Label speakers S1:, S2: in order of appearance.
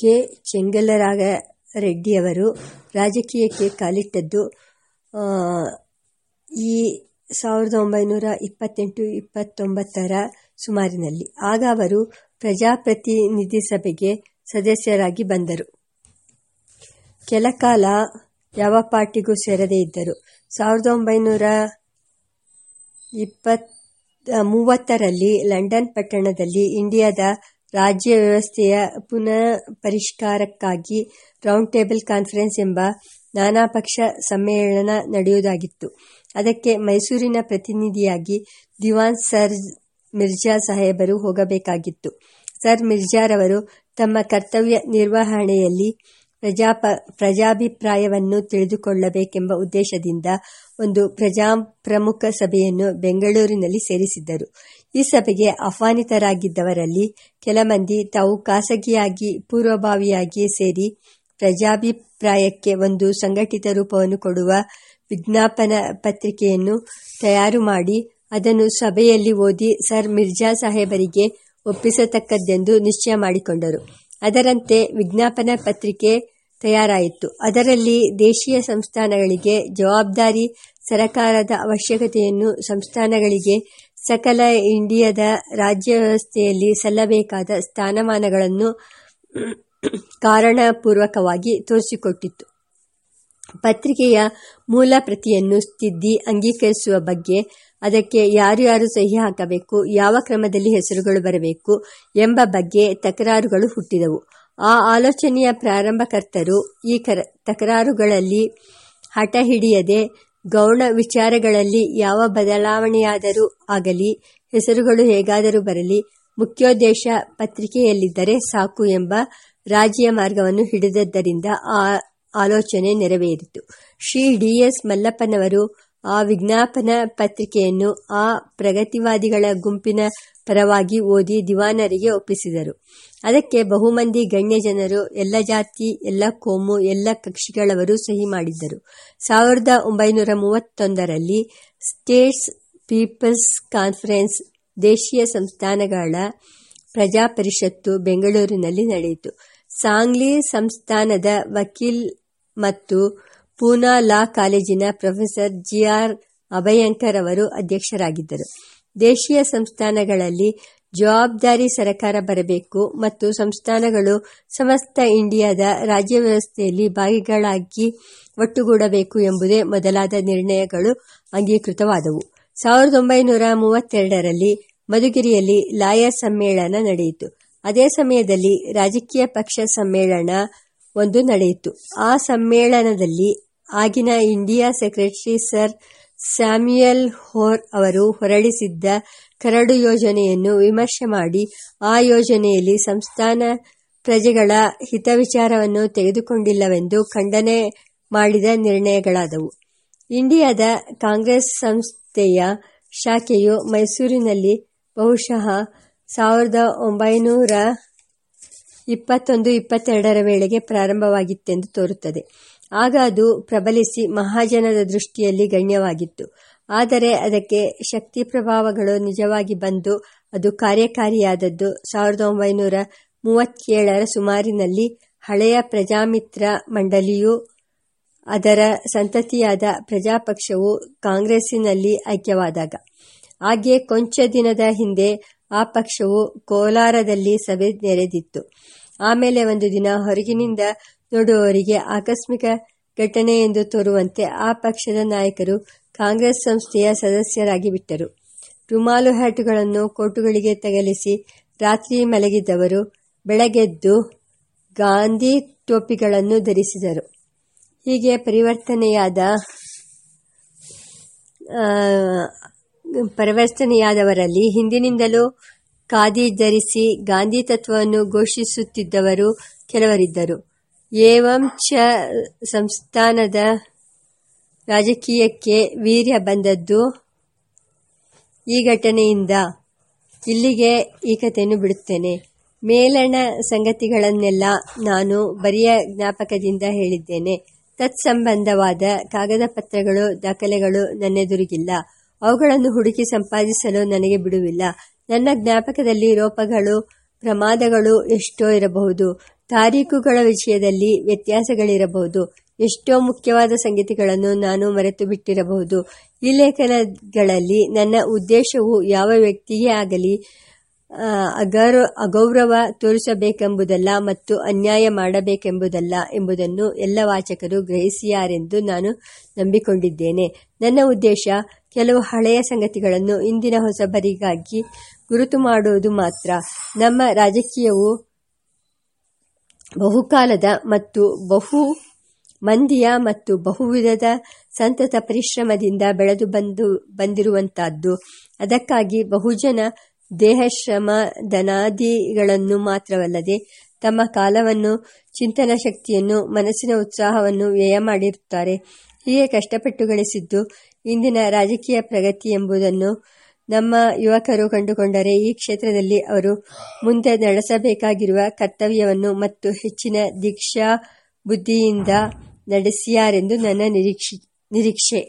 S1: K. ಚೆಂಗಲರಾಯರೆಡ್ಡಿಯವರು ರಾಜಕೀಯಕ್ಕೆ ಕಾಲಿಟ್ಟದ್ದು ಈ ಸಾವಿರದ ಒಂಬೈನೂರ ಇಪ್ಪತ್ತೆಂಟು-ಇಪ್ಪತ್ತೊಂಬತ್ತರ ಸುಮಾರಿನಲ್ಲಿ. ಆಗ ಅವರು ಪ್ರಜಾಪ್ರತಿನಿಧಿ ಸಭೆಗೆ ಸದಸ್ಯರಾಗಿ ಬಂದರು. ಕೆಲಕಾಲ ಯಾವ ಪಾರ್ಟಿಗೂ ಸೇರದೇ ಇದ್ದರು. ಸಾವಿರದ ಒಂಬೈನೂರ ಮೂವತ್ತರಲ್ಲಿ ಲಂಡನ್ ಪಟ್ಟಣದಲ್ಲಿ ಇಂಡಿಯಾದ ರಾಜ್ಯವ್ಯವಸ್ಥೆಯ ಪುನಃಪರಿಷ್ಕಾರಕ್ಕಾಗಿ ರೌಂಡ್ ಟೇಬಲ್ ಕಾನ್ಫರೆನ್ಸ್ ಎಂಬ ನಾನಾಪಕ್ಷ ಸಮ್ಮೇಳನ ನಡೆಯುವುದಾಗಿತ್ತು. ಅದಕ್ಕೆ ಮೈಸೂರಿನ ಪ್ರತಿನಿಧಿಯಾಗಿ ದಿವಾನ್ ಸರ್ ಮಿರ್ಜಾ ಸಾಹೇಬರು ಹೋಗಬೇಕಾಗಿತ್ತು. ಸರ್ ಮಿರ್ಜಾರವರು ತಮ್ಮ ಕರ್ತವ್ಯ ನಿರ್ವಹಣೆಯಲ್ಲಿ ಪ್ರಜಾಪ ಪ್ರಜಾಭಿಪ್ರಾಯವನ್ನು ತಿಳಿದುಕೊಳ್ಳಬೇಕೆಂಬ ಉದ್ದೇಶದಿಂದ ಒಂದು ಪ್ರಮುಖ ಸಭೆಯನ್ನು ಬೆಂಗಳೂರಿನಲ್ಲಿ ಸೇರಿಸಿದ್ದರು. ಈ ಸಭೆಗೆ ಆಹ್ವಾನಿತರಾಗಿದ್ದವರಲ್ಲಿ ಕೆಲ ಮಂದಿ ತಾವು ಖಾಸಗಿಯಾಗಿ ಪೂರ್ವಭಾವಿಯಾಗಿ ಸೇರಿ ಪ್ರಜಾಭಿಪ್ರಾಯಕ್ಕೆ ಒಂದು ಸಂಘಟಿತ ರೂಪವನ್ನು ಕೊಡುವ ವಿಜ್ಞಾಪನಾ ಪತ್ರಿಕೆಯನ್ನು ತಯಾರು ಮಾಡಿ ಅದನ್ನು ಸಭೆಯಲ್ಲಿ ಓದಿ ಸರ್ ಮಿರ್ಜಾ ಸಾಹೇಬರಿಗೆ ಒಪ್ಪಿಸತಕ್ಕದ್ದೆಂದು ನಿಶ್ಚಯ ಮಾಡಿಕೊಂಡರು. ಅದರಂತೆ ವಿಜ್ಞಾಪನಾ ಪತ್ರಿಕೆ ತಯಾರಾಯಿತು. ಅದರಲ್ಲಿ ದೇಶೀಯ ಸಂಸ್ಥಾನಗಳಿಗೆ ಜವಾಬ್ದಾರಿ, ಸರಕಾರದ ಅವಶ್ಯಕತೆಯನ್ನು, ಸಂಸ್ಥಾನಗಳಿಗೆ ಸಕಲ ಇಂಡಿಯಾದ ರಾಜ್ಯ ವ್ಯವಸ್ಥೆಯಲ್ಲಿ ಸಲ್ಲಬೇಕಾದ ಸ್ಥಾನಮಾನಗಳನ್ನು ಕಾರಣಪೂರ್ವಕವಾಗಿ ತೋರಿಸಿಕೊಟ್ಟಿತ್ತು ಪತ್ರಿಕೆಯ ಮೂಲ ಪ್ರತಿಯನ್ನು ತಿದ್ದಿ ಅಂಗೀಕರಿಸುವ ಬಗ್ಗೆ, ಅದಕ್ಕೆ ಯಾರು ಯಾರು ಸಹಿ ಹಾಕಬೇಕು, ಯಾವ ಕ್ರಮದಲ್ಲಿ ಹೆಸರುಗಳು ಬರಬೇಕು ಎಂಬ ಬಗ್ಗೆ ತಕರಾರುಗಳು ಹುಟ್ಟಿದವು. ಆ ಆಲೋಚನೆಯ ಪ್ರಾರಂಭಕರ್ತರು ಈ ತಕರಾರುಗಳಲ್ಲಿ ಹಠಹಿಡಿಯದೆ ಗೌಣ ವಿಚಾರಗಳಲ್ಲಿ ಯಾವ ಬದಲಾವಣೆಯಾದರೂ ಆಗಲಿ, ಹೆಸರುಗಳು ಹೇಗಾದರೂ ಬರಲಿ, ಮುಖ್ಯೋದ್ದೇಶ ಪತ್ರಿಕೆಯಲ್ಲಿದ್ದರೆ ಸಾಕು ಎಂಬ ರಾಜಿಯ ಮಾರ್ಗವನ್ನು ಹಿಡಿದದ್ದರಿಂದ ಆ ಆಲೋಚನೆ ನೆರವೇರಿತು. ಶ್ರೀ ಡಿ. ಎಸ್. ಮಲ್ಲಪ್ಪನವರು ಆ ವಿಜ್ಞಾಪನಾ ಪತ್ರಿಕೆಯನ್ನು ಆ ಪ್ರಗತಿವಾದಿಗಳ ಗುಂಪಿನ ಪರವಾಗಿ ಓದಿ ದಿವಾನರಿಗೆ ಒಪ್ಪಿಸಿದರು. ಅದಕ್ಕೆ ಬಹುಮಂದಿ ಗಣ್ಯ ಜನರು ಎಲ್ಲ ಜಾತಿ, ಎಲ್ಲ ಕೋಮು, ಎಲ್ಲ ಕಕ್ಷಿಗಳವರು ಸಹಿ ಮಾಡಿದ್ದರು. ಸಾವಿರದ ಒಂಬೈನೂರ ಮೂವತ್ತೊಂದರಲ್ಲಿ ಸ್ಟೇಟ್ಸ್ ಪೀಪಲ್ಸ್ ಕಾನ್ಫರೆನ್ಸ್, ದೇಶೀಯ ಸಂಸ್ಥಾನಗಳ ಪ್ರಜಾಪರಿಷತ್ತು ಬೆಂಗಳೂರಿನಲ್ಲಿ ನಡೆಯಿತು. ಸಾಂಗ್ಲಿ ಸಂಸ್ಥಾನದ ವಕೀಲ್ ಮತ್ತು ಪೂನಾ ಲಾ ಕಾಲೇಜಿನ ಪ್ರೊಫೆಸರ್ ಜಿ. ಆರ್. ಅಭಯಂಕರ್ ಅವರು ಅಧ್ಯಕ್ಷರಾಗಿದ್ದರು. ದೇಶೀಯ ಸಂಸ್ಥಾನಗಳಲ್ಲಿ ಜವಾಬ್ದಾರಿ ಸರಕಾರ ಬರಬೇಕು ಮತ್ತು ಸಂಸ್ಥಾನಗಳು ಸಮಸ್ತ ಇಂಡಿಯಾದ ರಾಜ್ಯ ವ್ಯವಸ್ಥೆಯಲ್ಲಿ ಭಾಗಿಗಳಾಗಿ ಒಟ್ಟುಗೂಡಬೇಕು ಎಂಬುದೇ ಮೊದಲಾದ ನಿರ್ಣಯಗಳು ಅಂಗೀಕೃತವಾದವು. ಸಾವಿರದ ಒಂಬೈನೂರ ಮೂವತ್ತೆರಡರಲ್ಲಿ ಮಧುಗಿರಿಯಲ್ಲಿ ಲಾಯರ್ ಸಮ್ಮೇಳನ ನಡೆಯಿತು. ಅದೇ ಸಮಯದಲ್ಲಿ ರಾಜಕೀಯ ಪಕ್ಷ ಸಮ್ಮೇಳನ ಒಂದು ನಡೆಯಿತು. ಆ ಸಮ್ಮೇಳನದಲ್ಲಿ ಆಗಿನ India secretary sir Samuel Hoare ಅವರು ಹೊರಡಿಸಿದ್ದ ಕರಡು ಯೋಜನೆಯನ್ನು ವಿಮರ್ಶೆ ಮಾಡಿ, ಆ ಯೋಜನೆಯಲ್ಲಿ ಸಂಸ್ಥಾನ ಪ್ರಜೆಗಳ ಹಿತವಿಚಾರವನ್ನು ತೆಗೆದುಕೊಂಡಿಲ್ಲವೆಂದು ಖಂಡನೆ ಮಾಡಿದ ನಿರ್ಣಯಗಳಾದವು. ಇಂಡಿಯಾದ ಕಾಂಗ್ರೆಸ್ ಸಂಸ್ಥೆಯ ಶಾಖೆಯು ಮೈಸೂರಿನಲ್ಲಿ ಬಹುಶಃ ಸಾವಿರದ ಒಂಬೈನೂರ ಇಪ್ಪತ್ತೊಂದು-ಇಪ್ಪತ್ತೆರಡರ ವೇಳೆಗೆ ಪ್ರಾರಂಭವಾಗಿತ್ತೆಂದು ತೋರುತ್ತದೆ. ಆಗ ಅದು ಪ್ರಬಲಿಸಿ ಮಹಾಜನರ ದೃಷ್ಟಿಯಲ್ಲಿ ಗಣ್ಯವಾಗಿತ್ತು. ಆದರೆ ಅದಕ್ಕೆ ಶಕ್ತಿ ಪ್ರಭಾವಗಳು ನಿಜವಾಗಿ ಬಂದು ಅದು ಕಾರ್ಯಕಾರಿಯಾದದ್ದು ಸಾವಿರದ ಒಂಬೈನೂರ ಮೂವತ್ತೇಳರ ಸುಮಾರಿನಲ್ಲಿ. ಹಳೆಯ ಪ್ರಜಾಮಿತ್ರ ಮಂಡಳಿಯು ಅದರ ಸಂತತಿಯಾದ ಪ್ರಜಾಪಕ್ಷವು ಕಾಂಗ್ರೆಸ್ಸಿನಲ್ಲಿ ಐಕ್ಯವಾದಾಗ. ಹಾಗೆ ಕೊಂಚ ದಿನದ ಹಿಂದೆ ಆ ಪಕ್ಷವು ಕೋಲಾರದಲ್ಲಿ ಸಭೆ ನೆರೆದಿತ್ತು. ಆಮೇಲೆ ಒಂದು ದಿನ ಹೊರಗಿನಿಂದ ನೋಡುವವರಿಗೆ ಆಕಸ್ಮಿಕ ಘಟನೆ ಎಂದು ತೋರುವಂತೆ ಆ ಪಕ್ಷದ ನಾಯಕರು ಕಾಂಗ್ರೆಸ್ ಸಂಸ್ಥೆಯ ಸದಸ್ಯರಾಗಿ ಬಿಟ್ಟರು ರುಮಾಲು ಹ್ಯಾಟುಗಳನ್ನು ಕೋಟುಗಳಿಗೆ ತಗಲಿಸಿ ರಾತ್ರಿ ಮಲಗಿದ್ದವರು ಬೆಳಗೆದ್ದು ಗಾಂಧಿ ಟೋಪಿಗಳನ್ನು ಧರಿಸಿದರು. ಹೀಗೆ ಪರಿವರ್ತನೆಯಾದ ಪರಿವರ್ತನೆಯಾದವರಲ್ಲಿ ಹಿಂದಿನಿಂದಲೂ ಖಾದಿ ಧರಿಸಿ ಗಾಂಧಿ ತತ್ವವನ್ನು ಘೋಷಿಸುತ್ತಿದ್ದವರು ಕೆಲವರಿದ್ದರು. ಏವಂ ಸಂಸ್ಥಾನದ ರಾಜಕೀಯಕ್ಕೆ ವೀರ್ಯ ಬಂದದ್ದು ಈ ಘಟನೆಯಿಂದ. ಇಲ್ಲಿಗೆ ಈ ಕಥೆಯನ್ನು ಬಿಡುತ್ತೇನೆ. ಮೇಲಣ ಸಂಗತಿಗಳನ್ನೆಲ್ಲ ನಾನು ಬರಿಯ ಜ್ಞಾಪಕದಿಂದ ಹೇಳಿದ್ದೇನೆ. ತತ್ಸಂಬಂಧವಾದ ಕಾಗದಪತ್ರಗಳು, ದಾಖಲೆಗಳು ನನ್ನೆದುರಿಗಿಲ್ಲ. ಅವುಗಳನ್ನು ಹುಡುಕಿ ಸಂಪಾದಿಸಲು ನನಗೆ ಬಿಡುವಿಲ್ಲ. ನನ್ನ ಜ್ಞಾಪಕದಲ್ಲಿ ರೋಪಗಳು ಪ್ರಮಾದಗಳು ಎಷ್ಟೋ ಇರಬಹುದು. ತಾರೀಖುಗಳ ವಿಷಯದಲ್ಲಿ ವ್ಯತ್ಯಾಸಗಳಿರಬಹುದು. ಎಷ್ಟೋ ಮುಖ್ಯವಾದ ಸಂಗತಿಗಳನ್ನು ನಾನು ಮರೆತು ಬಿಟ್ಟಿರಬಹುದು. ಈ ಲೇಖನಗಳಲ್ಲಿ ನನ್ನ ಉದ್ದೇಶವು ಯಾವ ವ್ಯಕ್ತಿಯೇ ಆಗಲಿ ಅಗೌರವ ಅಗೌರವ ತೋರಿಸಬೇಕೆಂಬುದಲ್ಲ ಮತ್ತು ಅನ್ಯಾಯ ಮಾಡಬೇಕೆಂಬುದಲ್ಲ ಎಂಬುದನ್ನು ಎಲ್ಲ ವಾಚಕರು ಗ್ರಹಿಸಿಯಾರೆಂದು ನಾನು ನಂಬಿಕೊಂಡಿದ್ದೇನೆ. ನನ್ನ ಉದ್ದೇಶ, ಕೆಲವು ಹಳೆಯ ಸಂಗತಿಗಳನ್ನು ಇಂದಿನ ಹೊಸಬರಿಗಾಗಿ ಗುರುತು ಮಾಡುವುದು ಮಾತ್ರ. ನಮ್ಮ ರಾಜಕೀಯವು ಬಹುಕಾಲದ ಮತ್ತು ಬಹು ಮಂದಿಯ ಮತ್ತು ಬಹುವಿಧದ ಸಂತತ ಪರಿಶ್ರಮದಿಂದ ಬೆಳೆದು ಬಂದು, ಬಂದಿರುವಂತಹದ್ದು. ಅದಕ್ಕಾಗಿ ಬಹುಜನ ದೇಹಶ್ರಮ ಧನಾದಿಗಳನ್ನು ಮಾತ್ರವಲ್ಲದೆ ತಮ್ಮ ಕಾಲವನ್ನು, ಚಿಂತನ ಶಕ್ತಿಯನ್ನು, ಮನಸ್ಸಿನ ಉತ್ಸಾಹವನ್ನು ವ್ಯಯ ಮಾಡಿರುತ್ತಾರೆ. ಹೀಗೆ ಕಷ್ಟಪಟ್ಟು ಗಳಿಸಿದ್ದು ಇಂದಿನ ರಾಜಕೀಯ ಪ್ರಗತಿ ಎಂಬುದನ್ನು ನಮ್ಮ ಯುವಕರು ಕಂಡುಕೊಂಡರೆ ಈ ಕ್ಷೇತ್ರದಲ್ಲಿ ಅವರು ಮುಂದೆ ನಡೆಸಬೇಕಾಗಿರುವ ಕರ್ತವ್ಯವನ್ನು ಮತ್ತು ಹೆಚ್ಚಿನ ದೀಕ್ಷಾ ಬುದ್ಧಿಯಿಂದ ನಡೆಸಿಯಾರೆಂದು ನನ್ನ ನಿರೀಕ್ಷೆ